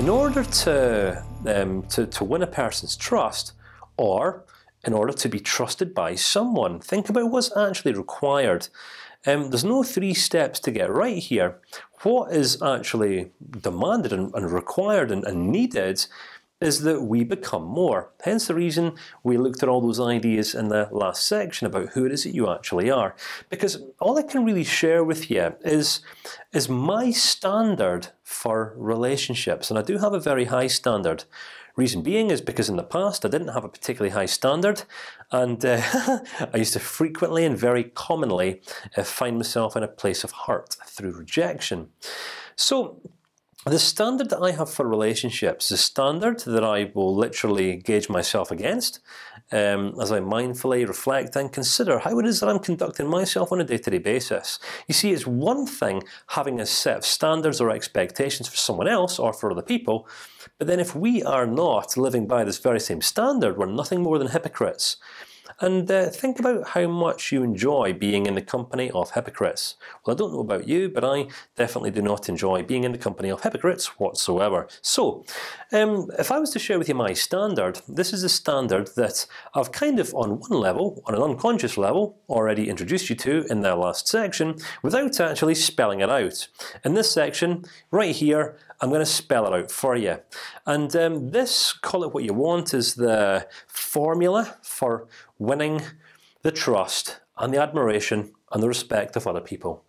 In order to, um, to to win a person's trust, or in order to be trusted by someone, think about what's actually required. Um, there's no three steps to get right here. What is actually demanded and, and required and, and needed is that we become more. Hence the reason we looked at all those ideas in the last section about who it is that you actually are. Because all I can really share with you is is my standard for relationships, and I do have a very high standard. Reason being is because in the past I didn't have a particularly high standard, and uh, I used to frequently and very commonly uh, find myself in a place of hurt through rejection. So the standard that I have for relationships, the standard that I will literally gauge myself against, um, as I mindfully reflect and consider how it is that I'm conducting myself on a day-to-day -day basis. You see, it's one thing having a set of standards or expectations for someone else or for other people, but then if we are not living by this very same standard, we're nothing more than hypocrites. And uh, think about how much you enjoy being in the company of hypocrites. Well, I don't know about you, but I definitely do not enjoy being in the company of hypocrites whatsoever. So, um, if I was to share with you my standard, this is a standard that I've kind of, on one level, on an unconscious level, already introduced you to in the last section, without actually spelling it out. In this section, right here, I'm going to spell it out for you. And um, this, call it what you want, is the formula for winning the trust and the admiration and the respect of other people.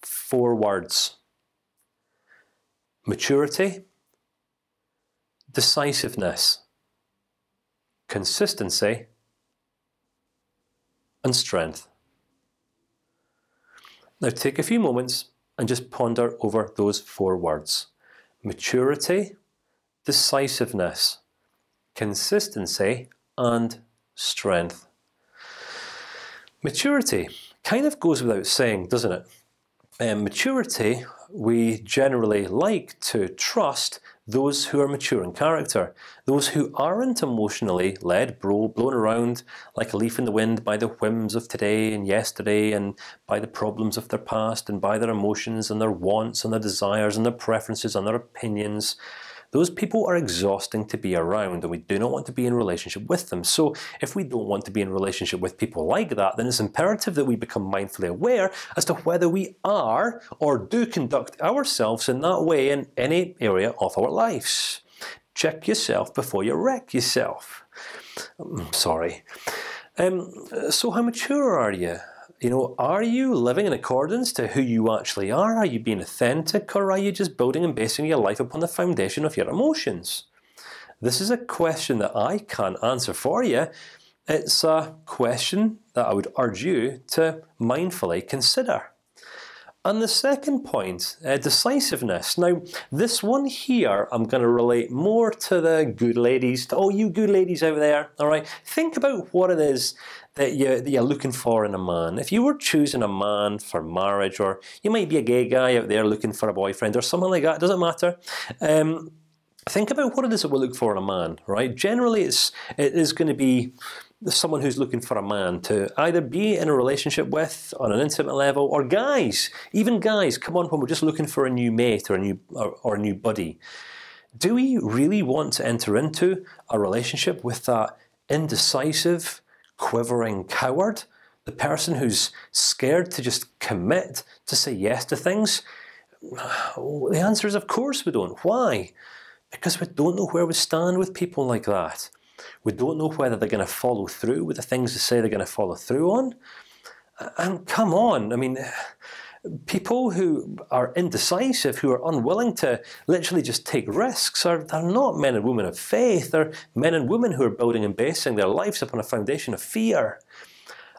Four words: maturity, decisiveness, consistency, and strength. Now take a few moments and just ponder over those four words maturity, decisiveness, consistency, and strength. Maturity kind of goes without saying, doesn't it? Um, maturity, we generally like to trust those who are mature in character, those who aren't emotionally led, bro, blown around like a leaf in the wind by the whims of today and yesterday, and by the problems of their past, and by their emotions and their wants and their desires and their preferences and their opinions. Those people are exhausting to be around, and we do not want to be in relationship with them. So, if we don't want to be in relationship with people like that, then it's imperative that we become mindfully aware as to whether we are or do conduct ourselves in that way in any area of our lives. Check yourself before you wreck yourself. I'm um, sorry. Um, so, how mature are you? You know, are you living in accordance to who you actually are? Are you being authentic, or are you just building and basing your life upon the foundation of your emotions? This is a question that I can't answer for you. It's a question that I would urge you to mindfully consider. And the second point, uh, decisiveness. Now, this one here, I'm going to relate more to the good ladies. To all you good ladies out there, all right. Think about what it is that, you, that you're looking for in a man. If you were choosing a man for marriage, or you might be a gay guy out there looking for a boyfriend or something like that, it doesn't matter. Um, think about what it is that we look for in a man, right? Generally, it's it is going to be someone who's looking for a man to either be in a relationship with on an intimate level, or guys, even guys. Come on, when we're just looking for a new mate or a new or, or a new buddy, do we really want to enter into a relationship with that indecisive, quivering coward, the person who's scared to just commit to say yes to things? The answer is, of course, we don't. Why? Because we don't know where we stand with people like that. We don't know whether they're going to follow through with the things they say they're going to follow through on. And come on, I mean, people who are indecisive, who are unwilling to literally just take risks, are they're not men and women of faith. They're men and women who are building and basing their lives upon a foundation of fear.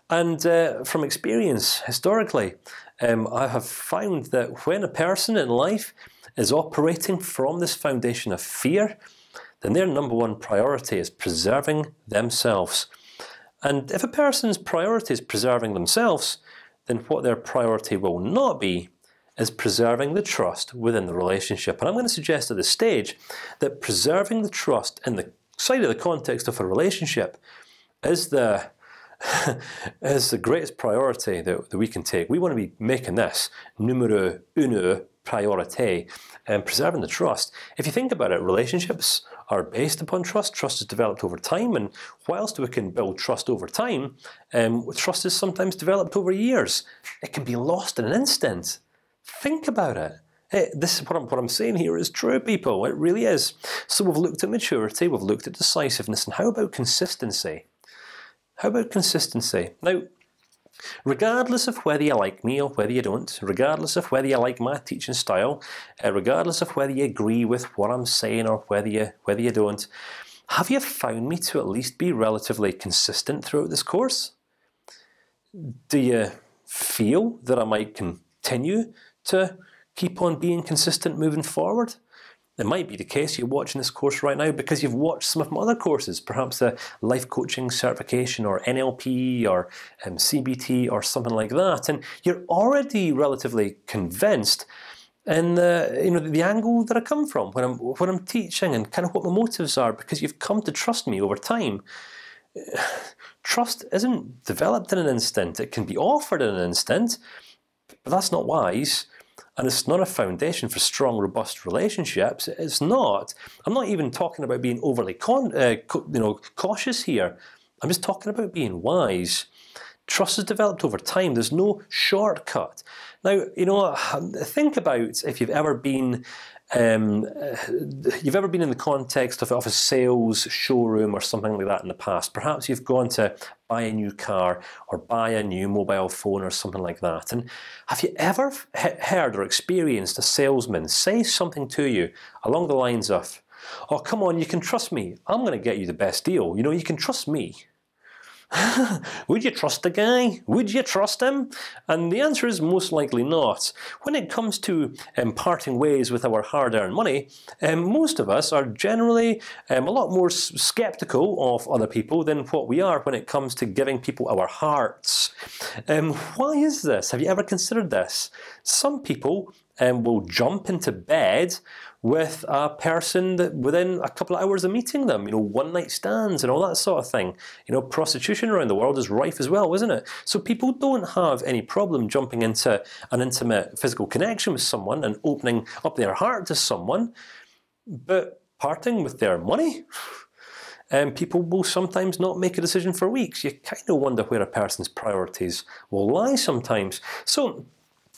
And uh, from experience, historically, um, I have found that when a person in life is operating from this foundation of fear, then their number one priority is preserving themselves. And if a person's priority is preserving themselves, then what their priority will not be is preserving the trust within the relationship. And I'm going to suggest at this stage that preserving the trust in the side of the context of a relationship is the is the greatest priority that, that we can take. We want to be making this numero uno priority and preserving the trust. If you think about it, relationships are based upon trust. Trust is developed over time, and whilst we can build trust over time, um, trust is sometimes developed over years. It can be lost in an instant. Think about it. Hey, this is what I'm, what I'm saying here is true, people. It really is. So we've looked at maturity, we've looked at decisiveness, and how about consistency? How about consistency? Now, regardless of whether you like me or whether you don't, regardless of whether you like my teaching style, uh, regardless of whether you agree with what I'm saying or whether you whether you don't, have you found me to at least be relatively consistent throughout this course? Do you feel that I might continue to keep on being consistent moving forward? It might be the case you're watching this course right now because you've watched some of my other courses, perhaps a life coaching certification or NLP or um, CBT or something like that, and you're already relatively convinced and the you know the angle that I come from when I'm when I'm teaching and kind of what my motives are because you've come to trust me over time. Trust isn't developed in an instant; it can be offered in an instant, but that's not wise and it's not a foundation for strong, robust relationships. It's not. I'm not even talking about being overly uh, you know, cautious here. I'm just talking about being wise. Trust is developed over time. There's no shortcut. Now, you know, think about if you've ever been um, you've ever been in the context of, of a sales showroom or something like that in the past. Perhaps you've gone to buy a new car or buy a new mobile phone or something like that. And have you ever heard or experienced a salesman say something to you along the lines of, "Oh, come on, you can trust me. I'm going to get you the best deal. You know, you can trust me." Would you trust the guy? Would you trust him? And the answer is most likely not. When it comes to um, parting ways with our hard-earned money, um, most of us are generally um, a lot more skeptical of other people than what we are when it comes to giving people our hearts. Um, why is this? Have you ever considered this? Some people um, will jump into bed with a person that within a couple of hours of meeting them, you know, one night stands and all that sort of thing. You know, prostitution around the world is rife as well, isn't it? So people don't have any problem jumping into an intimate physical connection with someone and opening up their heart to someone, but parting with their money. And people will sometimes not make a decision for weeks. You kind of wonder where a person's priorities will lie sometimes. So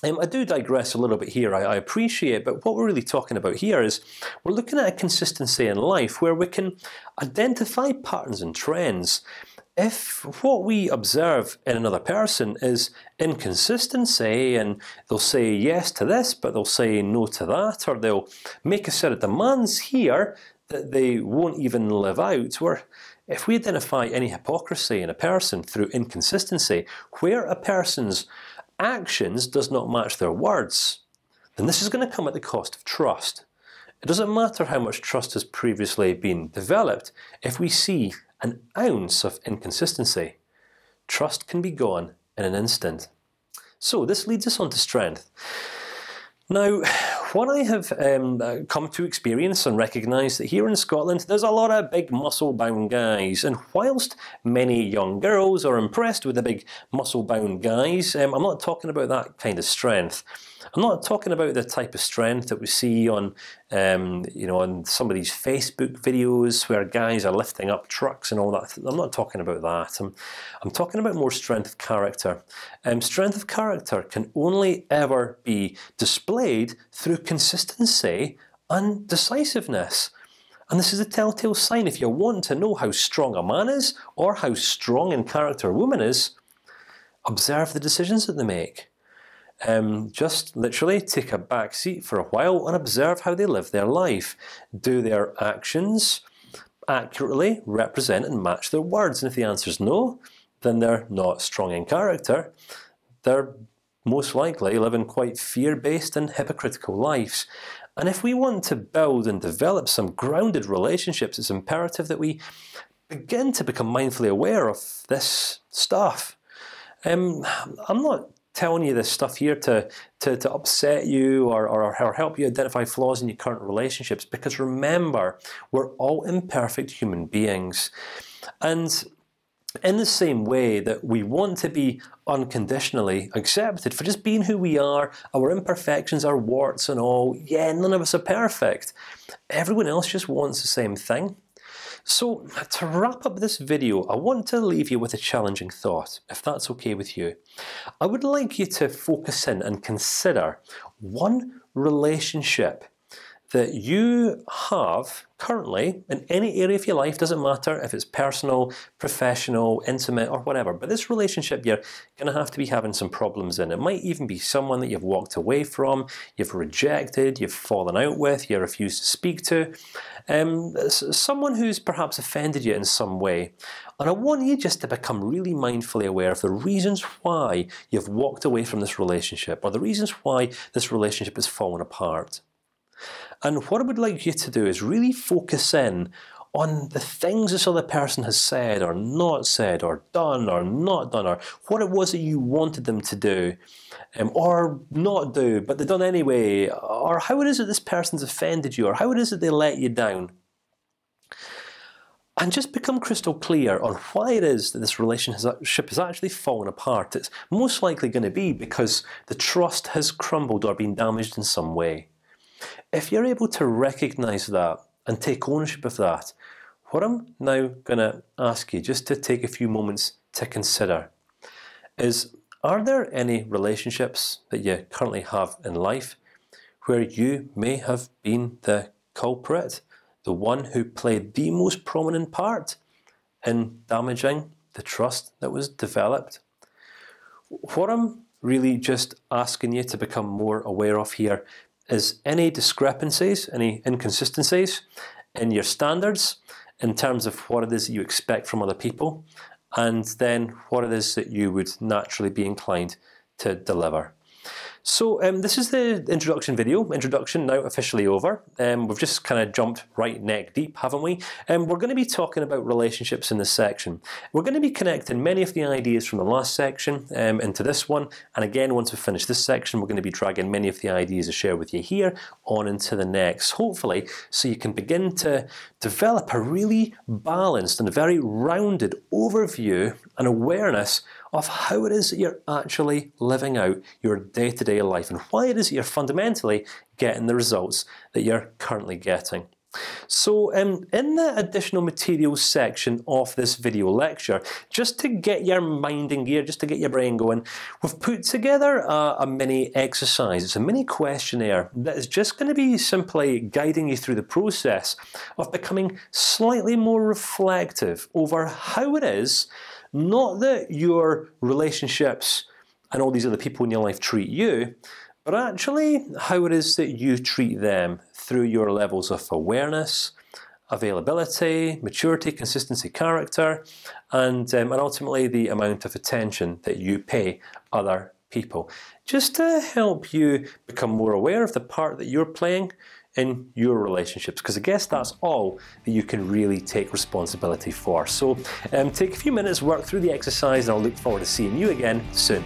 um, I do digress a little bit here. I, I, appreciate, but what we're really talking about here is we're looking at a consistency in life where we can identify patterns and trends. If what we observe in another person is inconsistency, and they'll say yes to this, but they'll say no to that, or they'll make a set of demands here that they won't even live out, where if we identify any hypocrisy in a person through inconsistency, where a person's actions does not match their words, then this is going to come at the cost of trust. It doesn't matter how much trust has previously been developed if we see an ounce of inconsistency. Trust can be gone in an instant. So this leads us on to strength. Now, what I have um, uh, come to experience and recognise that here in Scotland, there's a lot of big muscle-bound guys, and whilst many young girls are impressed with the big muscle-bound guys, um, I'm not talking about that kind of strength. I'm not talking about the type of strength that we see on, um, you know, on some of these Facebook videos where guys are lifting up trucks and all that. I'm not talking about that. I'm, I'm talking about more strength of character. Um, strength of character can only ever be displayed through consistency and decisiveness. And this is a telltale sign. If you want to know how strong a man is, or how strong in character a woman is, observe the decisions that they make. Um, just literally take a back seat for a while and observe how they live their life. Do their actions accurately represent and match their words? And if the answer is no, then they're not strong in character. They're most likely living quite fear-based and hypocritical lives. And if we want to build and develop some grounded relationships, it's imperative that we begin to become mindfully aware of this stuff. Um, I'm not telling you this stuff here to to, to upset you or, or, or help you identify flaws in your current relationships. Because remember, we're all imperfect human beings, and In the same way that we want to be unconditionally accepted for just being who we are, our imperfections, our warts and all. Yeah, none of us are perfect. Everyone else just wants the same thing. So to wrap up this video, I want to leave you with a challenging thought, if that's okay with you. I would like you to focus in and consider one relationship that you have currently in any area of your life doesn't matter if it's personal, professional, intimate, or whatever. But this relationship you're going to have to be having some problems in. It might even be someone that you've walked away from, you've rejected, you've fallen out with, you refuse to speak to, um, someone who's perhaps offended you in some way. And I want you just to become really mindfully aware of the reasons why you've walked away from this relationship, or the reasons why this relationship has fallen apart. And what I would like you to do is really focus in on the things this other person has said or not said or done or not done or what it was that you wanted them to do, um, or not do, but they've done anyway, or how it is that this person's offended you, or how it is that they let you down. And just become crystal clear on why it is that this relationship has actually fallen apart. It's most likely going to be because the trust has crumbled or been damaged in some way. If you're able to recognize that and take ownership of that, what I'm now going to ask you, just to take a few moments to consider, is: Are there any relationships that you currently have in life where you may have been the culprit, the one who played the most prominent part in damaging the trust that was developed? What I'm really just asking you to become more aware of here is any discrepancies, any inconsistencies in your standards in terms of what it is that you expect from other people, and then what it is that you would naturally be inclined to deliver. So um, this is the introduction video. Introduction now officially over. Um, we've just kind of jumped right neck deep, haven't we? And um, we're going to be talking about relationships in this section. We're going to be connecting many of the ideas from the last section um, into this one, and again, once we finish this section, we're going to be dragging many of the ideas I share with you here on into the next. Hopefully, so you can begin to develop a really balanced and very rounded overview and awareness of how it is that you're actually living out your day-to-day -day life and why it is that you're fundamentally getting the results that you're currently getting. So, um, in the additional materials section of this video lecture, just to get your mind in gear, just to get your brain going, we've put together a mini exercise. It's a mini questionnaire that is just going to be simply guiding you through the process of becoming slightly more reflective over how it is not that your relationships and all these other people in your life treat you, but actually how it is that you treat them through your levels of awareness, availability, maturity, consistency, character, and um, and ultimately the amount of attention that you pay other people, just to help you become more aware of the part that you're playing in your relationships, because I guess that's all that you can really take responsibility for. So, um, take a few minutes, work through the exercise, and I'll look forward to seeing you again soon.